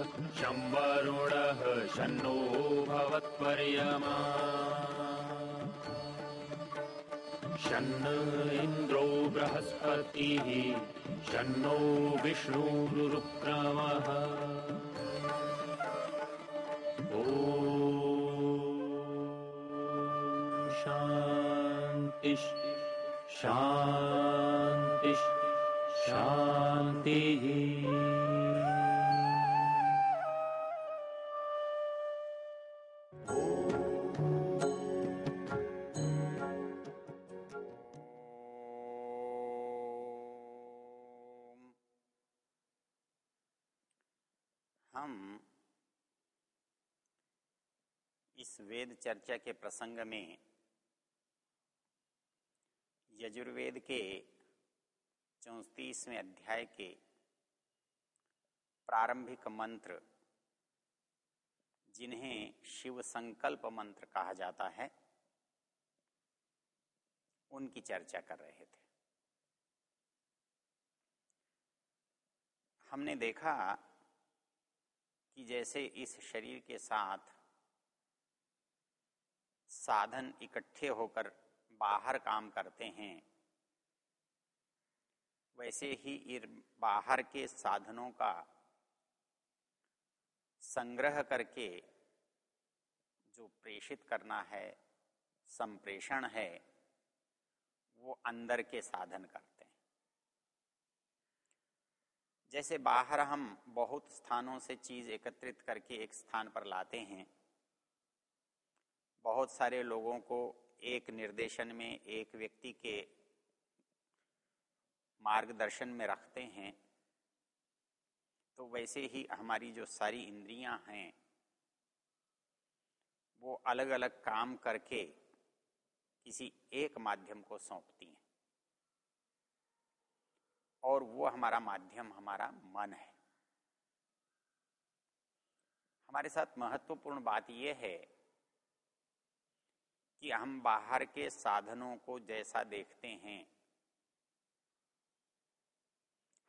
शं वरुणः शन्नो भवत्पर्यमा। शन्न इन्द्रो बृहस्पतिः शन्नो विष्णुरुक्रमः। ॐ शान्तिः शान्तिः शान्तिः वेद चर्चा के प्रसंग में यजुर्वेद के चौंतीसवें अध्याय के प्रारंभिक मंत्र, जिन्हें शिव संकल्प मंत्र कहा जाता है, उनकी चर्चा कर रहे थे। हमने देखा कि जैसे इस शरीर के साथ साधन इकट्ठे होकर बाहर काम करते हैं। वैसे ही इन बाहर के साधनों का संग्रह करके जो प्रेषित करना है, संप्रेषण है, वो अंदर के साधन करते हैं। जैसे बाहर हम बहुत स्थानों से चीज़ एकत्रित करके एक स्थान पर लाते हैं बहुत सारे लोगों को एक निर्देशन में एक व्यक्ति के मार्गदर्शन में रखते हैं। तो वैसे ही हमारी जो सारी इंद्रियाँ हैं, वो अलग अलग काम करके किसी एक माध्यम को सौंपती हैं। और वो हमारा माध्यम, हमारा मन है। हमारे साथ महत्वपूर्ण बात यह है कि हम बाहर के साधनों को जैसा देखते हैं।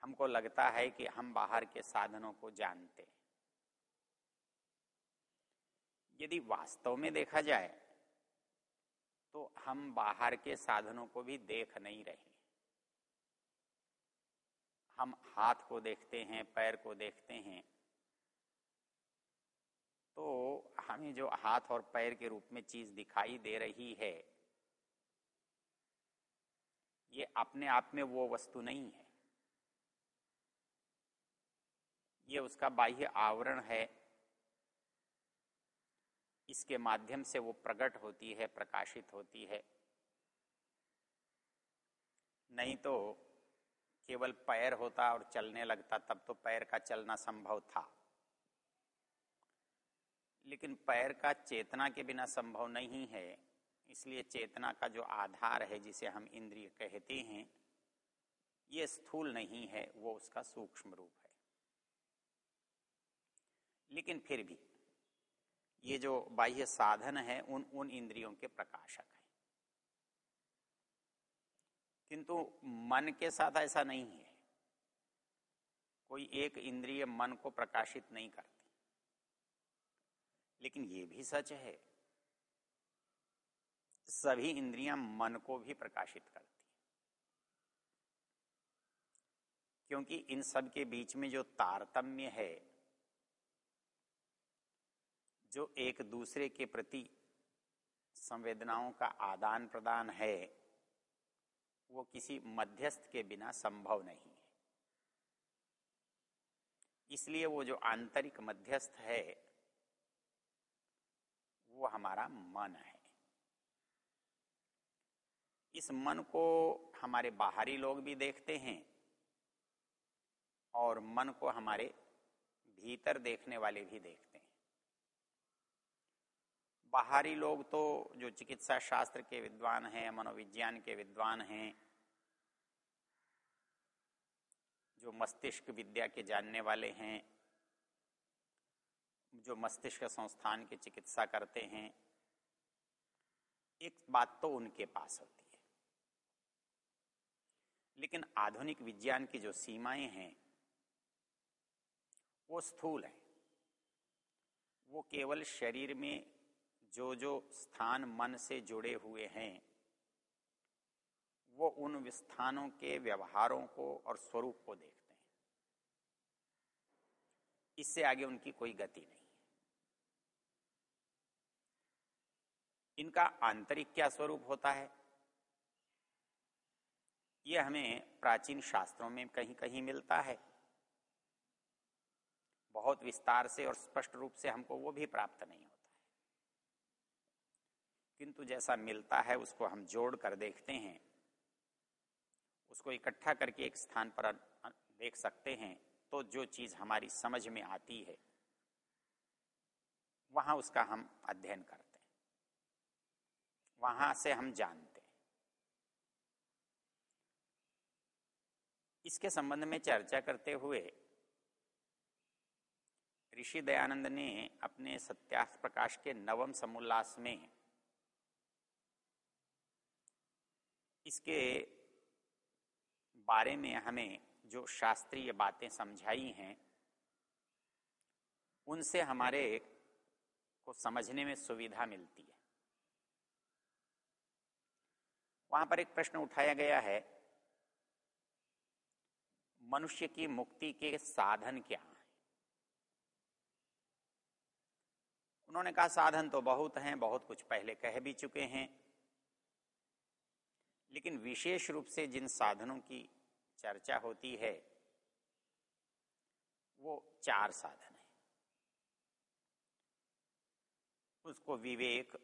हमको लगता है कि हम बाहर के साधनों को जानते हैं। यदि वास्तव में देखा जाए तो हम बाहर के साधनों को भी देख नहीं रहे। हम हाथ को देखते हैं, पैर को देखते हैं तो हमें जो हाथ और पैर के रूप में चीज़ दिखाई दे रही है, ये अपने आप में वो वस्तु नहीं है। ये उसका बाह्य आवरण है। इसके माध्यम से वो प्रकट होती है, प्रकाशित होती है। नहीं तो केवल पैर होता और चलने लगता, तब तो पैर का चलना संभव था। लेकिन पैर का चेतना के बिना संभव नहीं है। इसलिए चेतना का जो आधार है, जिसे हम इंद्रिय कहते हैं, ये स्थूल नहीं है, वो उसका सूक्ष्म रूप है। लेकिन फिर भी, ये जो बाह्य साधन है, उन उन इंद्रियों के प्रकाशक है। किंतु मन के साथ ऐसा नहीं है। कोई एक इंद्रिय मन को प्रकाशित नहीं करती। लेकिन ये भी सच है। सभी इंद्रियाँ मन को भी प्रकाशित करती क्योंकि इन सब के बीच में जो तारतम्य है, जो एक दूसरे के प्रति संवेदनाओं का आदान प्रदान है, वो किसी मध्यस्थ के बिना संभव नहीं है। इसलिए वो जो आंतरिक मध्यस्थ है वो हमारा मन है। इस मन को हमारे बाहरी लोग भी देखते हैं और मन को हमारे भीतर देखने वाले भी देखते हैं। बाहरी लोग तो जो चिकित्सा शास्त्र के विद्वान हैं, मनोविज्ञान के विद्वान हैं, जो मस्तिष्क विद्या के जानने वाले हैं जो मस्तिष्क संस्थान की चिकित्सा करते हैं, एक बात तो उनके पास होती है। लेकिन आधुनिक विज्ञान की जो सीमाएँ हैं, वो स्थूल है। वो केवल शरीर में जो जो स्थान मन से जुड़े हुए हैं, वो उन स्थानों के व्यवहारों को और स्वरूप को देखते हैं इससे आगे उनकी कोई गति नहीं इनका आंतरिक क्या स्वरूप होता है? ये हमें प्राचीन शास्त्रों में कहीं कहीं मिलता है। बहुत विस्तार से और स्पष्ट रूप से हमको वो भी प्राप्त नहीं होता है। किंतु जैसा मिलता है, उसको हम जोड़ कर देखते हैं। उसको इकट्ठा करके एक स्थान पर देख सकते हैं। तो जो चीज़ हमारी समझ में आती है, वहाँ उसका हम अध्ययन करते हैं। वहाँ से हम जानते हैं। इसके संबंध में चर्चा करते हुए ऋषि दयानंद ने अपने सत्यार्थ प्रकाश के नवम समोल्लास में इसके बारे में हमें जो शास्त्रीय बातें समझाई हैं, उनसे हमारे को समझने में सुविधा मिलती है। वहाँ पर एक प्रश्न उठाया गया है, मनुष्य की मुक्ति के साधन क्या हैं? उन्होंने कहा, साधन तो बहुत हैं, बहुत कुछ पहले कह भी चुके हैं, लेकिन विशेष रूप से जिन साधनों की चर्चा होती है, वो चार साधन है। उसको विवेक,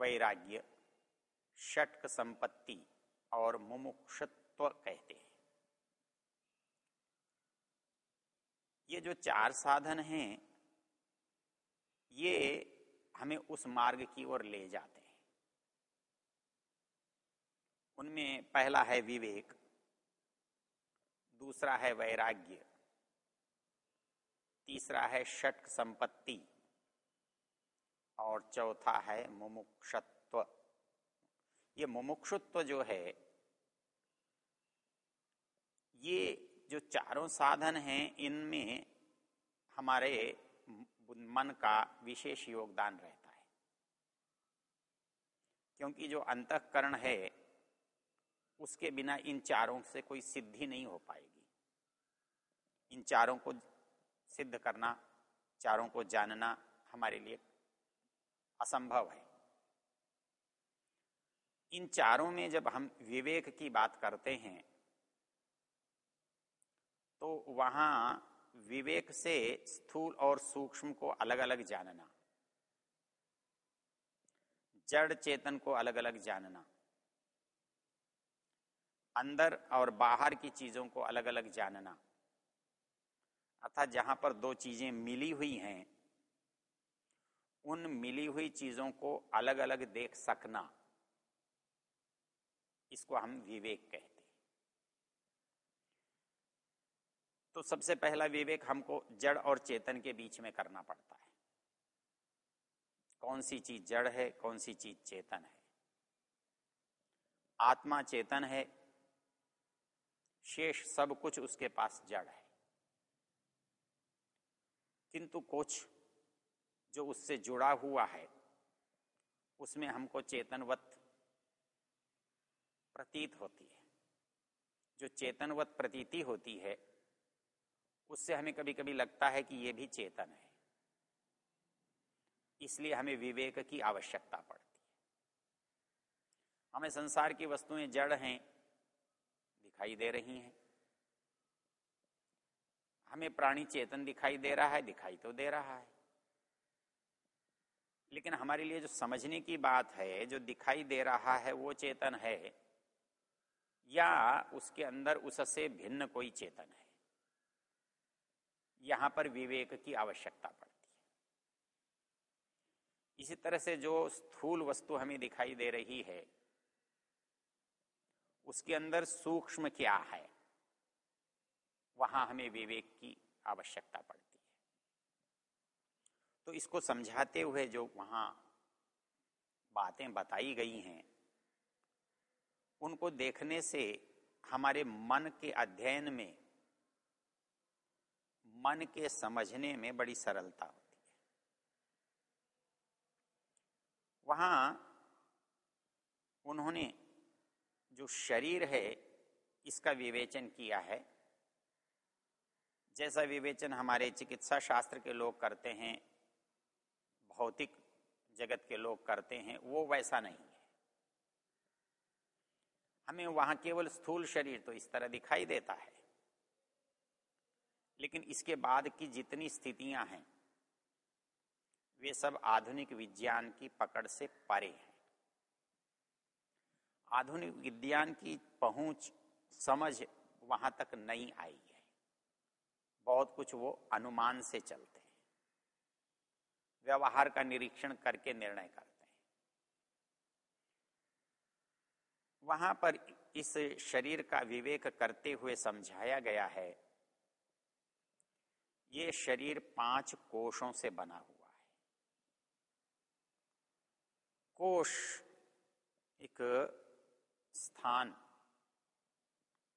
वैराग्य, षटक संपत्ति और मुमुक्षत्व कहते हैं। ये जो चार साधन हैं, ये हमें उस मार्ग की ओर ले जाते हैं। उनमें पहला है विवेक दूसरा है वैराग्य। तीसरा है षट संपत्ति। और चौथा है मुमुक्षत्व। ये मुमुक्षुत्व जो है, ये जो चारों साधन हैं, इनमें हमारे मन का विशेष योगदान रहता है। क्योंकि जो अंतकरण है, उसके बिना इन चारों से कोई सिद्धि नहीं हो पाएगी। इन चारों को सिद्ध करना, चारों को जानना हमारे लिए असंभव है। इन चारों में जब हम विवेक की बात करते हैं तो वहाँ विवेक से स्थूल और सूक्ष्म को अलग अलग जानना, जड़ चेतन को अलग अलग जानना, अंदर और बाहर की चीज़ों को अलग अलग जानना अर्थात जहाँ पर दो चीज़ें मिली हुई हैं, उन मिली हुई चीज़ों को अलग अलग देख सकना, इसको हम विवेक कहते हैं। तो सबसे पहला विवेक हमको जड़ और चेतन के बीच में करना पड़ता है। कौन सी चीज़ जड़ है, कौन सी चीज़ चेतन है? आत्मा चेतन है, शेष सब कुछ उसके पास जड़ है। किंतु कुछ जो उससे जुड़ा हुआ है, उसमें हमको चेतनवत प्रतीत होती है। जो चेतनवत प्रतीति होती है, उससे हमें कभी कभी लगता है कि ये भी चेतन है। इसलिए हमें विवेक की आवश्यकता पड़ती है। हमें संसार की वस्तुएँ जड़ हैं, दिखाई दे रही हैं। हमें प्राणी चेतन दिखाई दे रहा है, दिखाई तो दे रहा है। लेकिन हमारे लिए जो समझने की बात है, जो दिखाई दे रहा है, वो चेतन है, या उसके अंदर उससे भिन्न कोई चेतन है। यहाँ पर विवेक की आवश्यकता पड़ती है। इसी तरह से जो स्थूल वस्तु हमें दिखाई दे रही है, उसके अंदर सूक्ष्म क्या है? वहाँ हमें विवेक की आवश्यकता पड़ती है। तो इसको समझाते हुए जो वहाँ बातें बताई गई हैं, उनको देखने से हमारे मन के अध्ययन में, मन के समझने में बड़ी सरलता होती है। वहाँ उन्होंने जो शरीर है, इसका विवेचन किया है जैसा विवेचन हमारे चिकित्सा शास्त्र के लोग करते हैं, भौतिक जगत के लोग करते हैं, वो वैसा नहीं है। हमें वहाँ केवल स्थूल शरीर तो इस तरह दिखाई देता है। लेकिन इसके बाद की जितनी स्थितियाँ हैं, वे सब आधुनिक विज्ञान की पकड़ से परे हैं। आधुनिक विज्ञान की पहुँच, समझ वहाँ तक नहीं आई है। बहुत कुछ वो अनुमान से चलते हैं। व्यवहार का निरीक्षण करके निर्णय करते हैं। वहाँ पर इस शरीर का विवेक करते हुए समझाया गया है, ये शरीर पाँच कोषों से बना हुआ है। कोष एक स्थान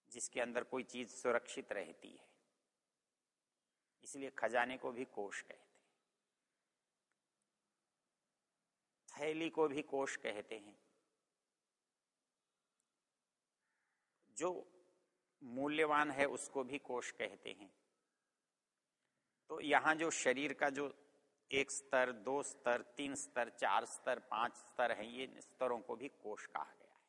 जिसके अंदर कोई चीज़ सुरक्षित रहती है। इसलिए खजाने को भी कोष कहते हैं। थैली को भी कोष कहते हैं। जो मूल्यवान है उसको भी कोष कहते हैं। तो यहाँ जो शरीर का जो एक स्तर, दो स्तर, तीन स्तर, चार स्तर, पाँच स्तर है, ये स्तरों को भी कोष कहा गया है।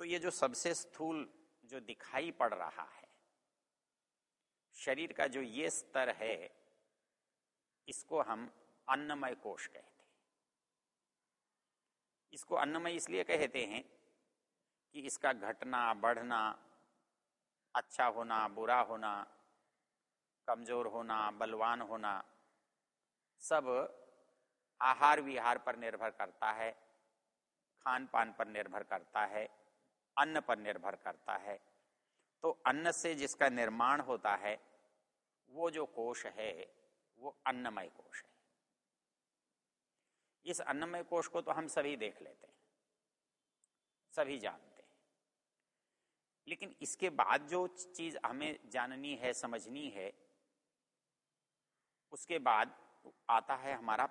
तो ये जो सबसे स्थूल जो दिखाई पड़ रहा है शरीर का जो ये स्तर है, इसको हम अन्नमय कोष कहते हैं। इसको अन्नमय इसलिए कहते हैं कि इसका घटना, बढ़ना अच्छा होना, बुरा होना, कमज़ोर होना, बलवान होना, सब आहार विहार पर निर्भर करता है खान पान पर निर्भर करता है, अन्न पर निर्भर करता है। तो अन्न से जिसका निर्माण होता है वो जो कोश है, वो अन्नमय कोश है। इस अन्नमय कोष को तो हम सभी देख लेते हैं, सभी जानते हैं। लेकिन इसके बाद जो चीज़ हमें जाननी है, समझनी है, उसके बाद आता है हमारा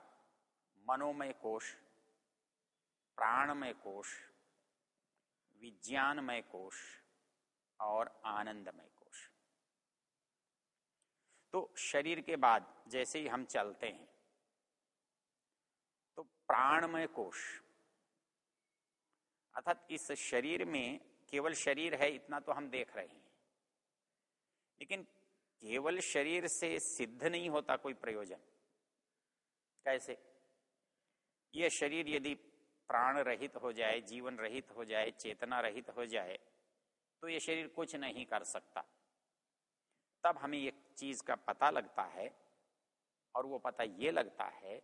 मनोमय कोश, प्राणमय कोश, विज्ञानमय कोश और आनंदमय तो शरीर के बाद जैसे ही हम चलते हैं तो प्राणमय कोष अर्थात इस शरीर में केवल शरीर है इतना तो हम देख रहे हैं, लेकिन केवल शरीर से सिद्ध नहीं होता कोई प्रयोजन। कैसे? यह शरीर यदि प्राण रहित हो जाए, जीवन रहित हो जाए, चेतना रहित हो जाए तो यह शरीर कुछ नहीं कर सकता। तब हमें एक चीज़ का पता लगता है और वो पता ये लगता है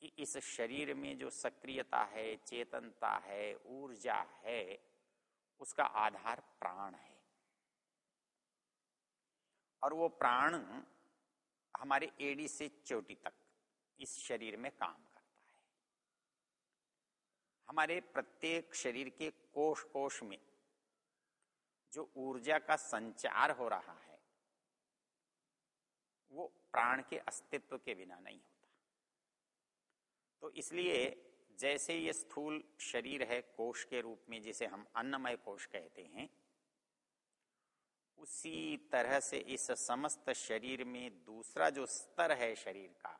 कि इस शरीर में जो सक्रियता है, चेतनता है, ऊर्जा है, उसका आधार प्राण है। और वो प्राण हमारे एडी से चोटी तक इस शरीर में काम करता है। हमारे प्रत्येक शरीर के कोष कोश में जो ऊर्जा का संचार हो रहा है वो प्राण के अस्तित्व के बिना नहीं होता। तो इसलिए जैसे ये स्थूल शरीर है कोष के रूप में, जिसे हम अन्नमय कोष कहते हैं, उसी तरह से इस समस्त शरीर में दूसरा जो स्तर है शरीर का,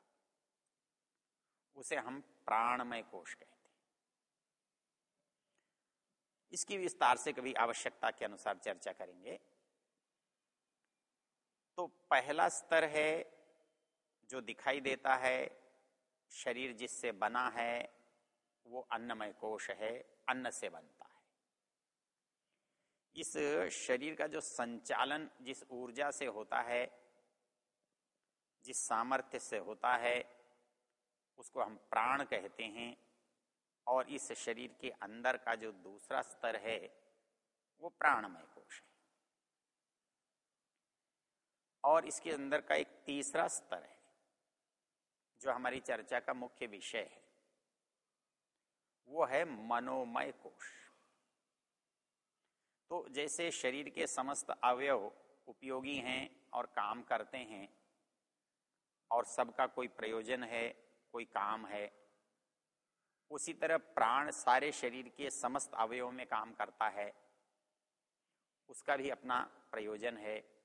उसे हम प्राणमय कोष कहते हैं। इसकी विस्तार से कभी आवश्यकता के अनुसार चर्चा करेंगे। तो पहला स्तर है जो दिखाई देता है, शरीर जिससे बना है, वो अन्नमय कोष है, अन्न से बनता है। इस शरीर का जो संचालन जिस ऊर्जा से होता है, जिस सामर्थ्य से होता है, उसको हम प्राण कहते हैं, और इस शरीर के अंदर का जो दूसरा स्तर है, वो प्राणमय कोश है और इसके अंदर का एक तीसरा स्तर है, जो हमारी चर्चा का मुख्य विषय है। वो है मनोमय कोश। तो जैसे शरीर के समस्त अवयव उपयोगी हैं और काम करते हैं, और सबका कोई प्रयोजन है, कोई काम है, उसी तरह प्राण सारे शरीर के समस्त अवयवों में काम करता है, उसका भी अपना प्रयोजन है।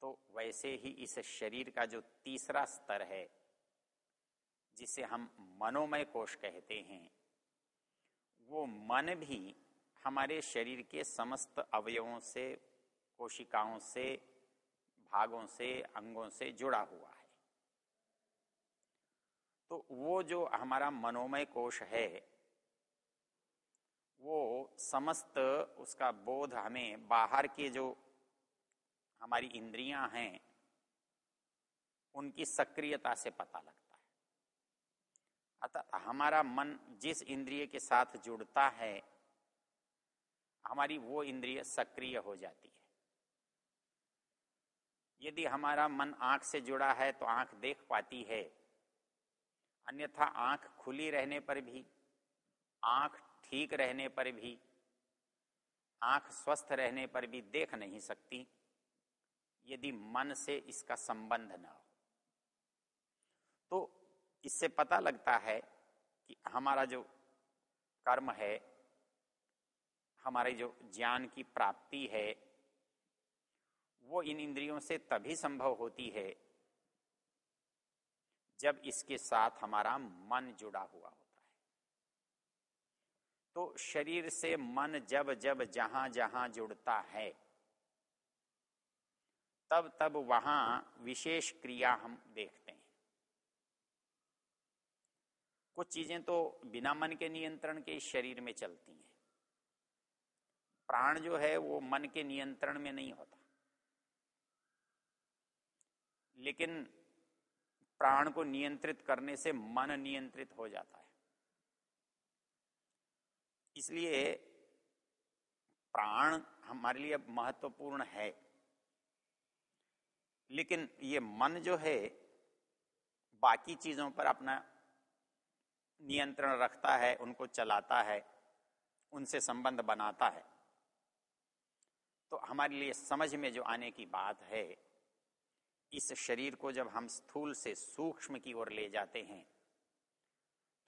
तो वैसे ही इस शरीर का जो तीसरा स्तर है, जिसे हम मनोमय कोश कहते हैं, वो मन भी हमारे शरीर के समस्त अवयवों से, कोशिकाओं से, भागों से, अंगों से जुड़ा हुआ है। तो वो जो हमारा मनोमय कोश है, वो समस्त उसका बोध हमें बाहर के जो हमारी इंद्रियाँ हैं, उनकी सक्रियता से पता लगता है। अतः हमारा मन जिस इंद्रिय के साथ जुड़ता है, हमारी वो इंद्रिय सक्रिय हो जाती है। यदि हमारा मन आँख से जुड़ा है तो आँख देख पाती है। अन्यथा आँख खुली रहने पर भी, आँख ठीक रहने पर भी, आँख स्वस्थ रहने पर भी देख नहीं सकती। यदि मन से इसका संबंध न हो। तो इससे पता लगता है कि हमारा जो कर्म है, हमारे जो ज्ञान की प्राप्ति है, वो इन इंद्रियों से तभी संभव होती है जब इसके साथ हमारा मन जुड़ा हुआ होता है। तो शरीर से मन जब जब जहाँ जहाँ जुड़ता है तब तब वहाँ विशेष क्रिया हम देखते हैं। कुछ चीज़ें तो बिना मन के नियंत्रण के शरीर में चलती हैं। प्राण जो है वो मन के नियंत्रण में नहीं होता। लेकिन प्राण को नियंत्रित करने से मन नियंत्रित हो जाता है। इसलिए प्राण हमारे लिए महत्वपूर्ण है। लेकिन ये मन जो है, बाकी चीज़ों पर अपना नियंत्रण रखता है, उनको चलाता है, उनसे संबंध बनाता है। तो हमारे लिए समझ में जो आने की बात है, इस शरीर को जब हम स्थूल से सूक्ष्म की ओर ले जाते हैं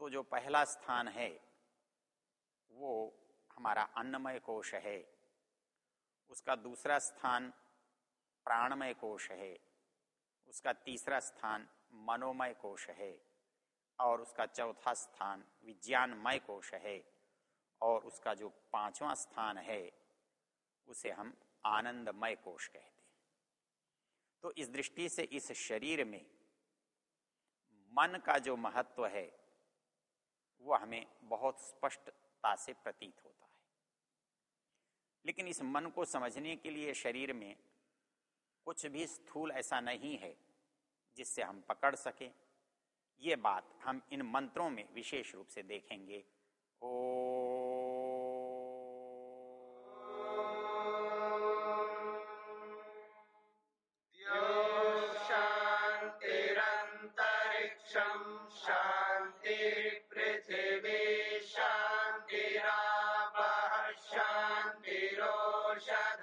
तो जो पहला स्थान है, वो हमारा अन्नमय कोश है। उसका दूसरा स्थान प्राणमय कोश है। उसका तीसरा स्थान मनोमय कोश है और उसका चौथा स्थान विज्ञानमय कोश है और उसका जो पांचवा स्थान है, उसे हम आनंदमय कोश कहते हैं। तो इस दृष्टि से इस शरीर में मन का जो महत्व है, वो हमें बहुत स्पष्टता से प्रतीत होता है। लेकिन इस मन को समझने के लिए शरीर में कुछ भी स्थूल ऐसा नहीं है जिससे हम पकड़ सके। ये बात हम इन मंत्रों में विशेष रूप से देखेंगे। ओ शांतिरावः शान्तिरोषध